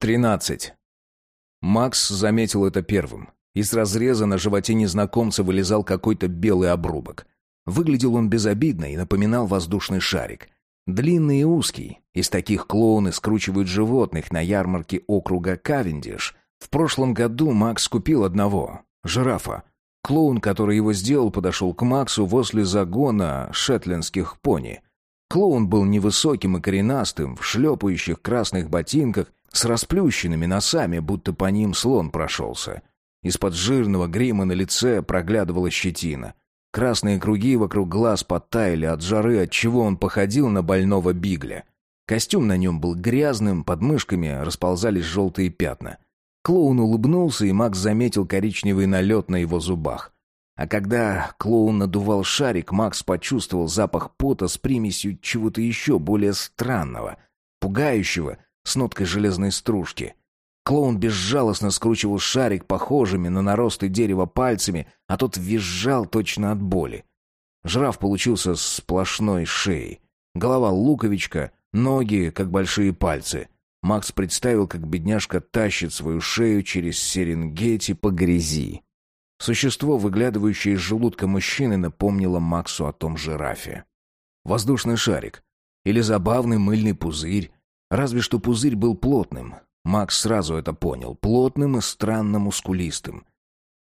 Тринадцать. Макс заметил это первым. Из разреза на животе незнакомца вылезал какой-то белый обрубок. Выглядел он безобидно и напоминал воздушный шарик. Длинный и узкий. Из таких клоуны скручивают животных на ярмарке округа Кавендиш. В прошлом году Макс купил одного. Жирафа. Клоун, который его сделал, подошел к Максу возле загона шетлендских пони. Клоун был невысоким и коренастым, в шлепающих красных ботинках, с расплющенными носами, будто по ним слон прошелся. Из-под жирного грима на лице проглядывала щетина. Красные круги вокруг глаз подтаяли от жары, от чего он походил на больного бигля. Костюм на нем был грязным, под мышками расползались желтые пятна. Клоун улыбнулся, и Макс заметил коричневый налет на его зубах. А когда клоун надувал шарик, Макс почувствовал запах пота с примесью чего-то еще более странного, пугающего, с ноткой железной стружки. Клоун безжалостно скручивал шарик похожими на наросты дерева пальцами, а тот визжал точно от боли. Жираф получился сплошной шеей. Голова луковичка, ноги, как большие пальцы. Макс представил, как бедняжка тащит свою шею через Серенгети по грязи. Существо, выглядывающее из желудка мужчины, напомнило Максу о том жирафе. Воздушный шарик. Или забавный мыльный пузырь. Разве что пузырь был плотным. Макс сразу это понял. Плотным и странно мускулистым.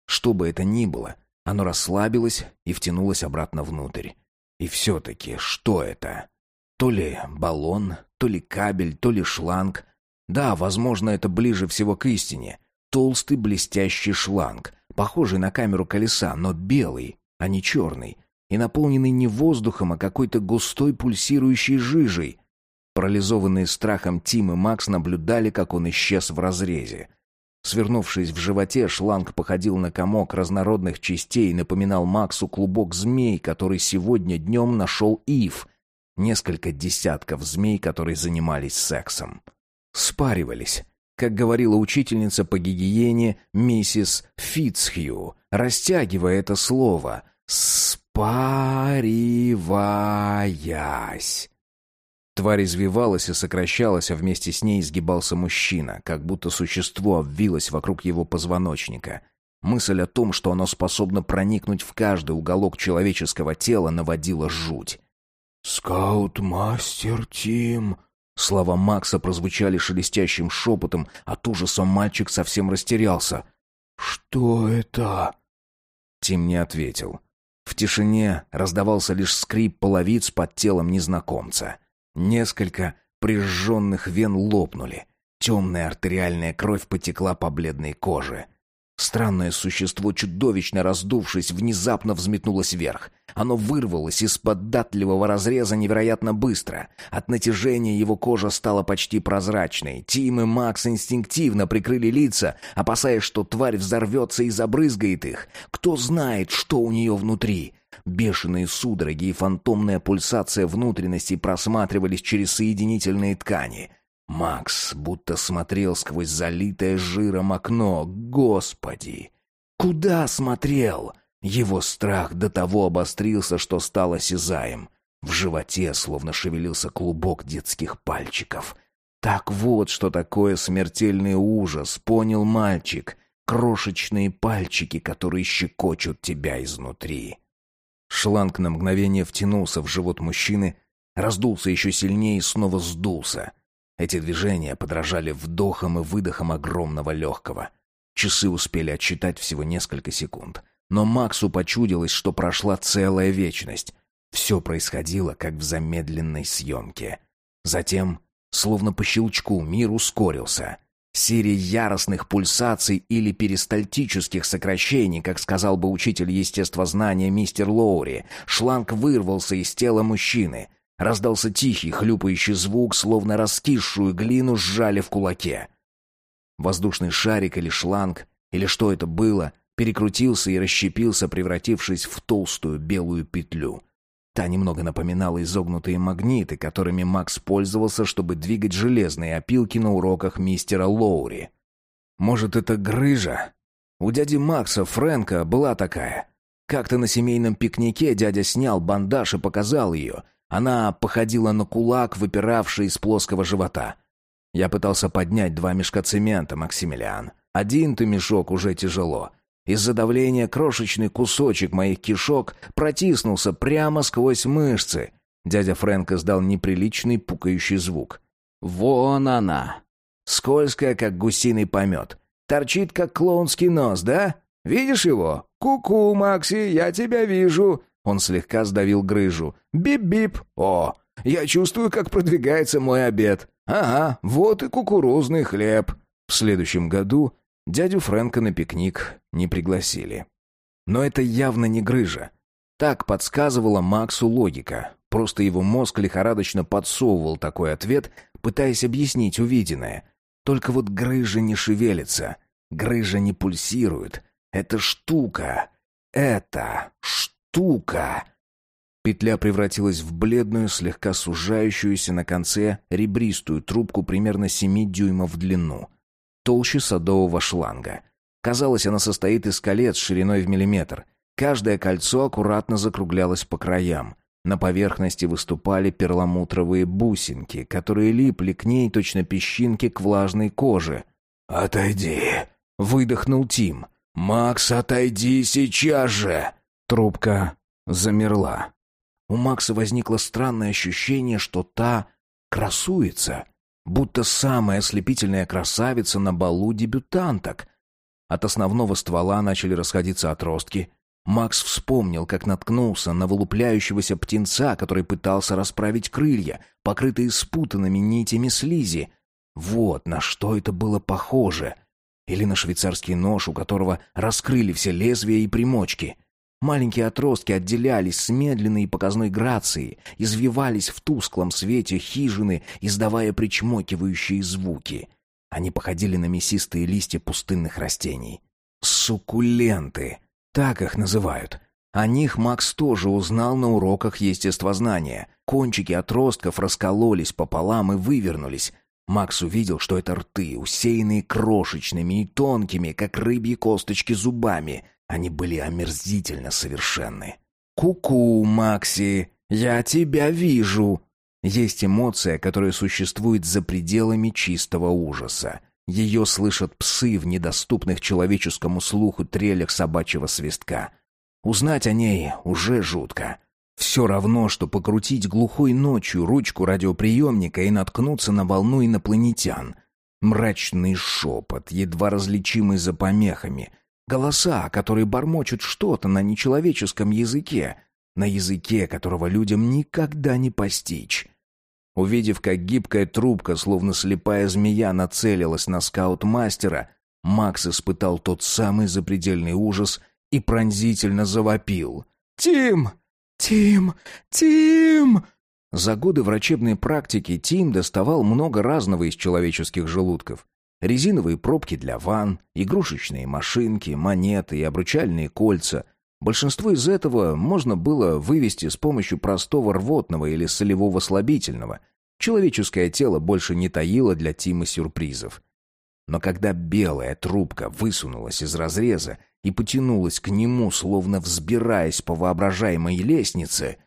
Что бы это ни было, оно расслабилось и втянулось обратно внутрь. И все-таки, что это? То ли баллон, то ли кабель, то ли шланг. Да, возможно, это ближе всего к истине. Толстый блестящий шланг, похожий на камеру колеса, но белый, а не черный, и наполненный не воздухом, а какой-то густой пульсирующей жижей. Парализованные страхом Тим и Макс наблюдали, как он исчез в разрезе. Свернувшись в животе, шланг походил на комок разнородных частей и напоминал Максу клубок змей, который сегодня днем нашел Ив. Несколько десятков змей, которые занимались сексом. Спаривались. Как говорила учительница по гигиене миссис Фитцхью, растягивая это слово «спариваясь». Тварь извивалась и сокращалась, а вместе с ней изгибался мужчина, как будто существо обвилось вокруг его позвоночника. Мысль о том, что оно способно проникнуть в каждый уголок человеческого тела, наводила жуть. «Скаут-мастер Тим!» Слова Макса прозвучали шелестящим шепотом, от ужаса мальчик совсем растерялся. «Что это?» Тим не ответил. В тишине раздавался лишь скрип половиц под телом незнакомца. Несколько прижженных вен лопнули. Темная артериальная кровь потекла по бледной коже. Странное существо, чудовищно раздувшись, внезапно взметнулось вверх. Оно вырвалось из податливого разреза невероятно быстро. От натяжения его кожа стала почти прозрачной. Тим и Макс инстинктивно прикрыли лица, опасаясь, что тварь взорвется и забрызгает их. Кто знает, что у нее внутри. Бешеные судороги и фантомная пульсация внутренностей просматривались через соединительные ткани. Макс будто смотрел сквозь залитое жиром окно. Господи! Куда смотрел? Его страх до того обострился, что стал осязаем. В животе словно шевелился клубок детских пальчиков. Так вот, что такое смертельный ужас, понял мальчик. Крошечные пальчики, которые щекочут тебя изнутри. Шланг на мгновение втянулся в живот мужчины, раздулся еще сильнее и снова сдулся. Эти движения подражали вдохам и выдохам огромного легкого. Часы успели отсчитать всего несколько секунд. Но Максу почудилось, что прошла целая вечность. Все происходило, как в замедленной съемке. Затем, словно по щелчку, мир ускорился — Серия яростных пульсаций или перистальтических сокращений, как сказал бы учитель естествознания мистер Лоури. Шланг вырвался из тела мужчины. Раздался тихий, хлюпающий звук, словно раскисшую глину сжали в кулаке. Воздушный шарик или шланг, или что это было, перекрутился и расщепился, превратившись в толстую белую петлю. Та немного напоминала изогнутые магниты, которыми Макс пользовался, чтобы двигать железные опилки на уроках мистера Лоури. Может, это грыжа? У дяди Макса, Фрэнка, была такая. Как-то на семейном пикнике дядя снял бандаж и показал ее. Она походила на кулак, выпиравший из плоского живота. Я пытался поднять два мешка цемента, Максимилиан. Один-то мешок уже тяжело. Из-за давления крошечный кусочек моих кишок протиснулся прямо сквозь мышцы. Дядя Фрэнк издал неприличный пукающий звук. «Вон она!» Скользкая, как гусиный помет. Торчит, как клоунский нос, да? Видишь его? Ку-ку, Макси, я тебя вижу. Он слегка сдавил грыжу. Бип-бип. О, я чувствую, как продвигается мой обед. Ага, вот и кукурузный хлеб. В следующем году дядю Фрэнка на пикник не пригласили. Но это явно не грыжа. Так подсказывала Максу логика. Просто его мозг лихорадочно подсовывал такой ответ, пытаясь объяснить увиденное. Только вот грыжа не шевелится, грыжа не пульсирует. Это штука, это штука. Петля превратилась в бледную, слегка сужающуюся на конце ребристую трубку примерно 7 дюймов в длину, толще садового шланга. Казалось, она состоит из колец шириной в миллиметр. Каждое кольцо аккуратно закруглялось по краям. На поверхности выступали перламутровые бусинки, которые липли к ней точно песчинки к влажной коже. «Отойди!» — выдохнул Тим. «Макс, отойди сейчас же!» Трубка замерла. У Макса возникло странное ощущение, что та красуется, будто самая ослепительная красавица на балу дебютанток. От основного ствола начали расходиться отростки, Макс вспомнил, как наткнулся на вылупляющегося птенца, который пытался расправить крылья, покрытые спутанными нитями слизи. Вот на что это было похоже. Или на швейцарский нож, у которого раскрыли все лезвия и примочки. Маленькие отростки отделялись с медленной и показной грацией, извивались в тусклом свете хижины, издавая причмокивающие звуки. Они походили на мясистые листья пустынных растений. Суккуленты! Так их называют. О них Макс тоже узнал на уроках естествознания. Кончики отростков раскололись пополам и вывернулись. Макс увидел, что это рты, усеянные крошечными и тонкими, как рыбьи косточки, зубами. Они были омерзительно совершенны. «Ку-ку, Макси, я тебя вижу!» Есть эмоция, которая существует за пределами чистого ужаса. Ее слышат псы в недоступных человеческому слуху трелях собачьего свистка. Узнать о ней уже жутко. Все равно, что покрутить глухой ночью ручку радиоприемника и наткнуться на волну инопланетян. Мрачный шепот, едва различимый за помехами. Голоса, которые бормочут что-то на нечеловеческом языке, на языке, которого людям никогда не постичь. Увидев, как гибкая трубка, словно слепая змея, нацелилась на скаут-мастера, Макс испытал тот самый запредельный ужас и пронзительно завопил. «Тим! Тим! Тим!» За годы врачебной практики Тим доставал много разного из человеческих желудков. Резиновые пробки для ванн, игрушечные машинки, монеты и обручальные кольца. Большинство из этого можно было вывести с помощью простого рвотного или солевого слабительного. Человеческое тело больше не таило для Тима сюрпризов. Но когда белая трубка высунулась из разреза и потянулась к нему, словно взбираясь по воображаемой лестнице,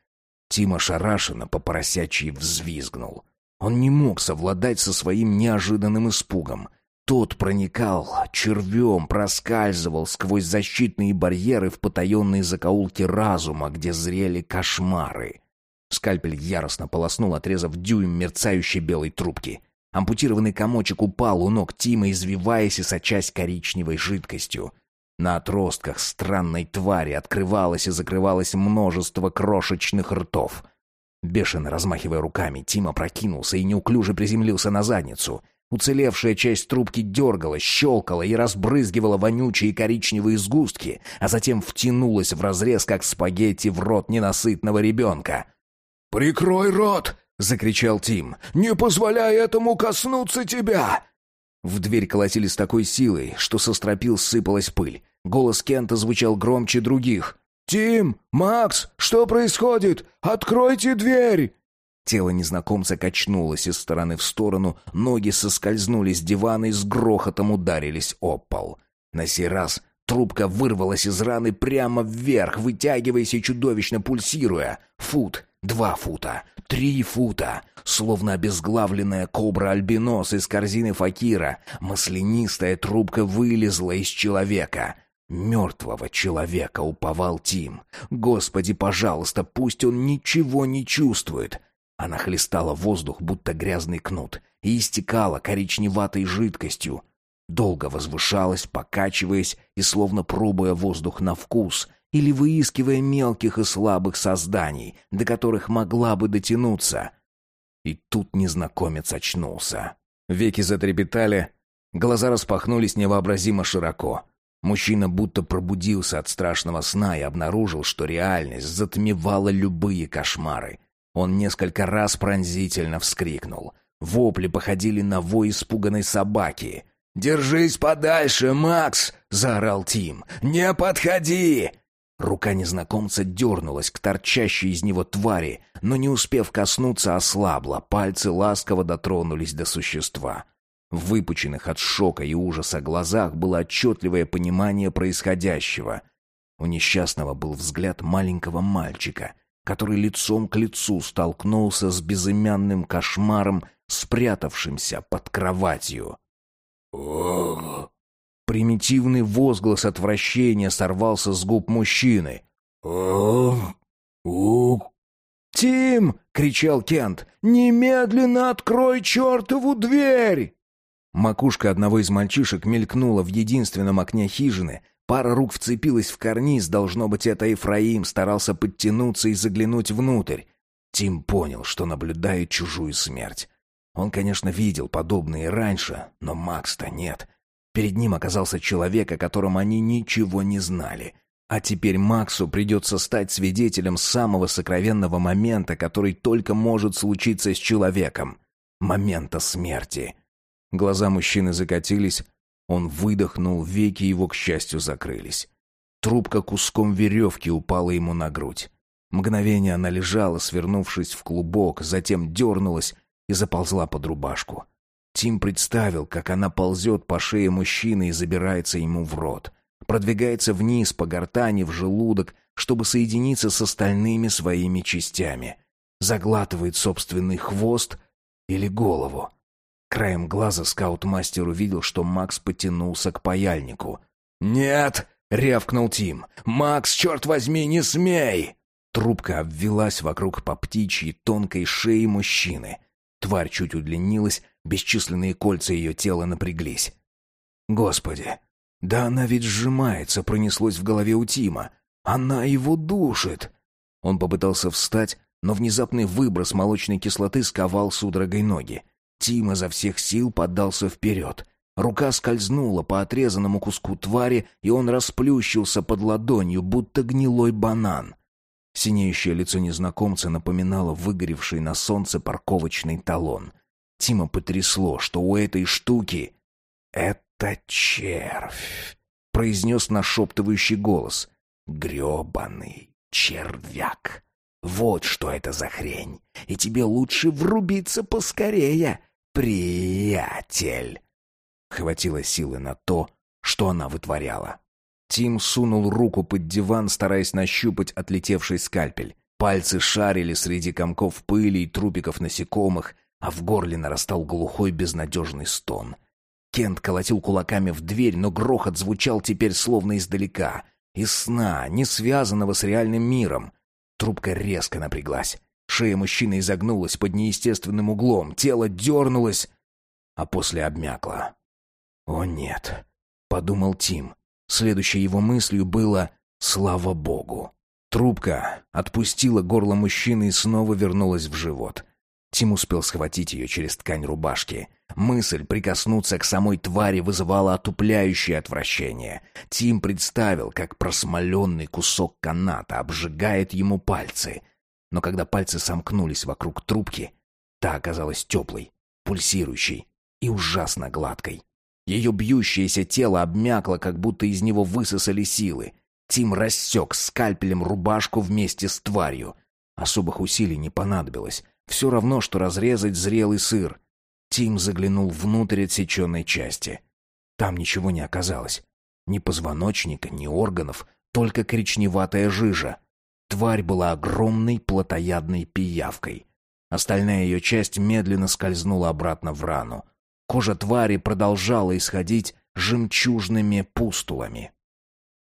Тима шарашенно по поросячьи взвизгнул. Он не мог совладать со своим неожиданным испугом. Тот проникал, червем проскальзывал сквозь защитные барьеры в потаенные закоулки разума, где зрели кошмары. Скальпель яростно полоснул, отрезав дюйм мерцающей белой трубки. Ампутированный комочек упал у ног Тима, извиваясь и сочась коричневой жидкостью. На отростках странной твари открывалось и закрывалось множество крошечных ртов. Бешено размахивая руками, Тима прокинулся и неуклюже приземлился на задницу. Уцелевшая часть трубки дергалась, щелкала и разбрызгивала вонючие коричневые сгустки, а затем втянулась в разрез, как спагетти в рот ненасытного ребенка. «Прикрой рот!» — закричал Тим. «Не позволяй этому коснуться тебя!» В дверь колотили с такой силой, что со стропил сыпалась пыль. Голос Кента звучал громче других. «Тим! Макс! Что происходит? Откройте дверь!» Тело незнакомца качнулось из стороны в сторону, ноги соскользнули с дивана и с грохотом ударились об пол. На сей раз трубка вырвалась из раны прямо вверх, вытягиваясь и чудовищно пульсируя. Фут, два фута, три фута. Словно обезглавленная кобра-альбинос из корзины факира, маслянистая трубка вылезла из человека. Мертвого человека уповал Тим. Господи, пожалуйста, пусть он ничего не чувствует. Она хлестала воздух, будто грязный кнут, и истекала коричневатой жидкостью. Долго возвышалась, покачиваясь и словно пробуя воздух на вкус или выискивая мелких и слабых созданий, до которых могла бы дотянуться. И тут незнакомец очнулся. Веки затрепетали, глаза распахнулись невообразимо широко. Мужчина будто пробудился от страшного сна и обнаружил, что реальность затмевала любые кошмары — он несколько раз пронзительно вскрикнул. Вопли походили на вой испуганной собаки. «Держись подальше, Макс!» — заорал Тим. «Не подходи!» Рука незнакомца дернулась к торчащей из него твари, но не успев коснуться, ослабла, пальцы ласково дотронулись до существа. В выпученных от шока и ужаса глазах было отчетливое понимание происходящего. У несчастного был взгляд маленького мальчика, который лицом к лицу столкнулся с безымянным кошмаром, спрятавшимся под кроватью. «Ох!» Примитивный возглас отвращения сорвался с губ мужчины. «Ох! Ух!» «Тим!» — кричал Кент. «Немедленно открой чертову дверь!» Макушка одного из мальчишек мелькнула в единственном окне хижины, Пара рук вцепилась в карниз, должно быть, это Ефраим старался подтянуться и заглянуть внутрь. Тим понял, что наблюдает чужую смерть. Он, конечно, видел подобные раньше, но Макс-то нет. Перед ним оказался человек, о котором они ничего не знали. А теперь Максу придется стать свидетелем самого сокровенного момента, который только может случиться с человеком. Момента смерти. Глаза мужчины закатились, он выдохнул, веки его, к счастью, закрылись. Трубка куском веревки упала ему на грудь. Мгновение она лежала, свернувшись в клубок, затем дернулась и заползла под рубашку. Тим представил, как она ползет по шее мужчины и забирается ему в рот. Продвигается вниз по гортани в желудок, чтобы соединиться с остальными своими частями. Заглатывает собственный хвост или голову. Краем глаза скаут-мастер увидел, что Макс потянулся к паяльнику. «Нет!» — рявкнул Тим. «Макс, черт возьми, не смей!» Трубка обвелась вокруг по птичьей тонкой шеи мужчины. Тварь чуть удлинилась, бесчисленные кольца ее тела напряглись. «Господи! Да она ведь сжимается!» — пронеслось в голове у Тима. «Она его душит!» Он попытался встать, но внезапный выброс молочной кислоты сковал судорогой ноги. Тим изо всех сил поддался вперед. Рука скользнула по отрезанному куску твари, и он расплющился под ладонью, будто гнилой банан. Синеющее лицо незнакомца напоминало выгоревший на солнце парковочный талон. Тима потрясло, что у этой штуки... «Это червь!» — произнес нашептывающий голос. «Гребаный червяк! Вот что это за хрень! И тебе лучше врубиться поскорее!» «Приятель!» Хватило силы на то, что она вытворяла. Тим сунул руку под диван, стараясь нащупать отлетевший скальпель. Пальцы шарили среди комков пыли и трупиков насекомых, а в горле нарастал глухой безнадежный стон. Кент колотил кулаками в дверь, но грохот звучал теперь словно издалека, из сна, не связанного с реальным миром. Трубка резко напряглась. Шея мужчины изогнулась под неестественным углом, тело дернулось, а после обмякло. «О нет», — подумал Тим. Следующей его мыслью было «Слава Богу». Трубка отпустила горло мужчины и снова вернулась в живот. Тим успел схватить ее через ткань рубашки. Мысль прикоснуться к самой твари вызывала отупляющее отвращение. Тим представил, как просмоленный кусок каната обжигает ему пальцы. Но когда пальцы сомкнулись вокруг трубки, та оказалась теплой, пульсирующей и ужасно гладкой. Ее бьющееся тело обмякло, как будто из него высосали силы. Тим рассек скальпелем рубашку вместе с тварью. Особых усилий не понадобилось. Все равно, что разрезать зрелый сыр. Тим заглянул внутрь отсеченной части. Там ничего не оказалось. Ни позвоночника, ни органов, только коричневатая жижа. Тварь была огромной плотоядной пиявкой. Остальная ее часть медленно скользнула обратно в рану. Кожа твари продолжала исходить жемчужными пустулами.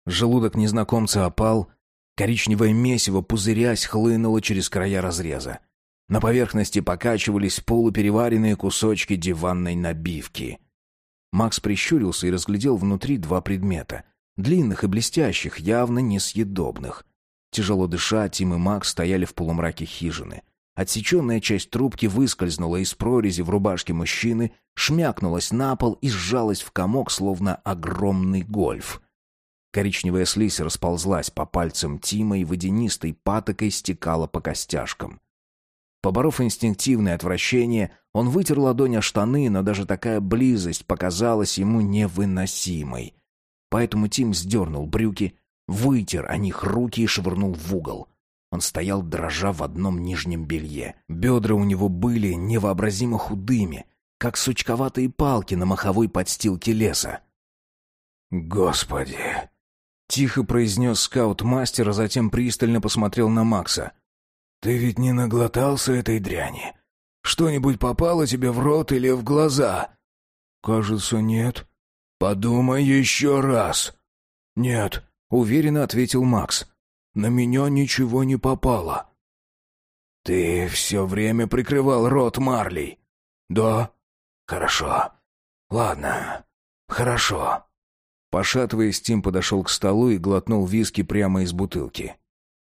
Желудок незнакомца опал, коричневое месиво, пузырясь, хлынуло через края разреза. На поверхности покачивались полупереваренные кусочки диванной набивки. Макс прищурился и разглядел внутри два предмета. Длинных и блестящих, явно несъедобных. Тяжело дыша, Тим и Макс стояли в полумраке хижины. Отсеченная часть трубки выскользнула из прорези в рубашке мужчины, шмякнулась на пол и сжалась в комок, словно огромный гольф. Коричневая слизь расползлась по пальцам Тима и водянистой патокой стекала по костяшкам. Поборов инстинктивное отвращение, он вытер ладонь о штаны, но даже такая близость показалась ему невыносимой. Поэтому Тим сдернул брюки, вытер о них руки и швырнул в угол. Он стоял, дрожа в одном нижнем белье. Бедра у него были невообразимо худыми, как сучковатые палки на маховой подстилке леса. «Господи!» — тихо произнес скаут-мастер, а затем пристально посмотрел на Макса — «Ты ведь не наглотался этой дряни? Что-нибудь попало тебе в рот или в глаза?» «Кажется, нет». «Подумай еще раз». «Нет», — уверенно ответил Макс. «На меня ничего не попало». «Ты все время прикрывал рот Марли?» «Да». «Хорошо. Ладно. Хорошо». Пошатываясь, Тим подошел к столу и глотнул виски прямо из бутылки.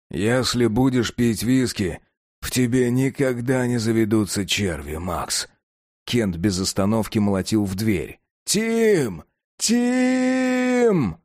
«Если будешь пить виски, в тебе никогда не заведутся черви, Макс». Кент без остановки молотил в дверь. «Тим! Тим!»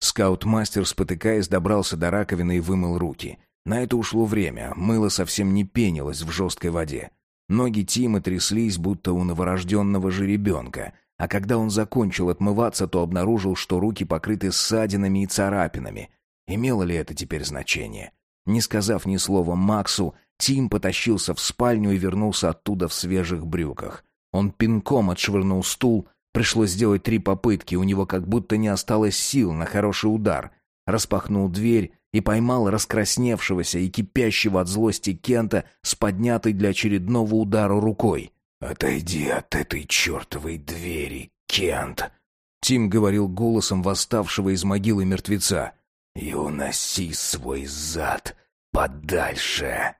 Скаут-мастер, спотыкаясь, добрался до раковины и вымыл руки. На это ушло время, мыло совсем не пенилось в жесткой воде. Ноги Тима тряслись, будто у новорожденного жеребенка, а когда он закончил отмываться, то обнаружил, что руки покрыты ссадинами и царапинами. Имело ли это теперь значение? Не сказав ни слова Максу, Тим потащился в спальню и вернулся оттуда в свежих брюках. Он пинком отшвырнул стул, пришлось сделать три попытки, у него как будто не осталось сил на хороший удар. Распахнул дверь и поймал раскрасневшегося и кипящего от злости Кента с поднятой для очередного удара рукой. «Отойди от этой чертовой двери, Кент!» Тим говорил голосом восставшего из могилы мертвеца и уноси свой зад подальше.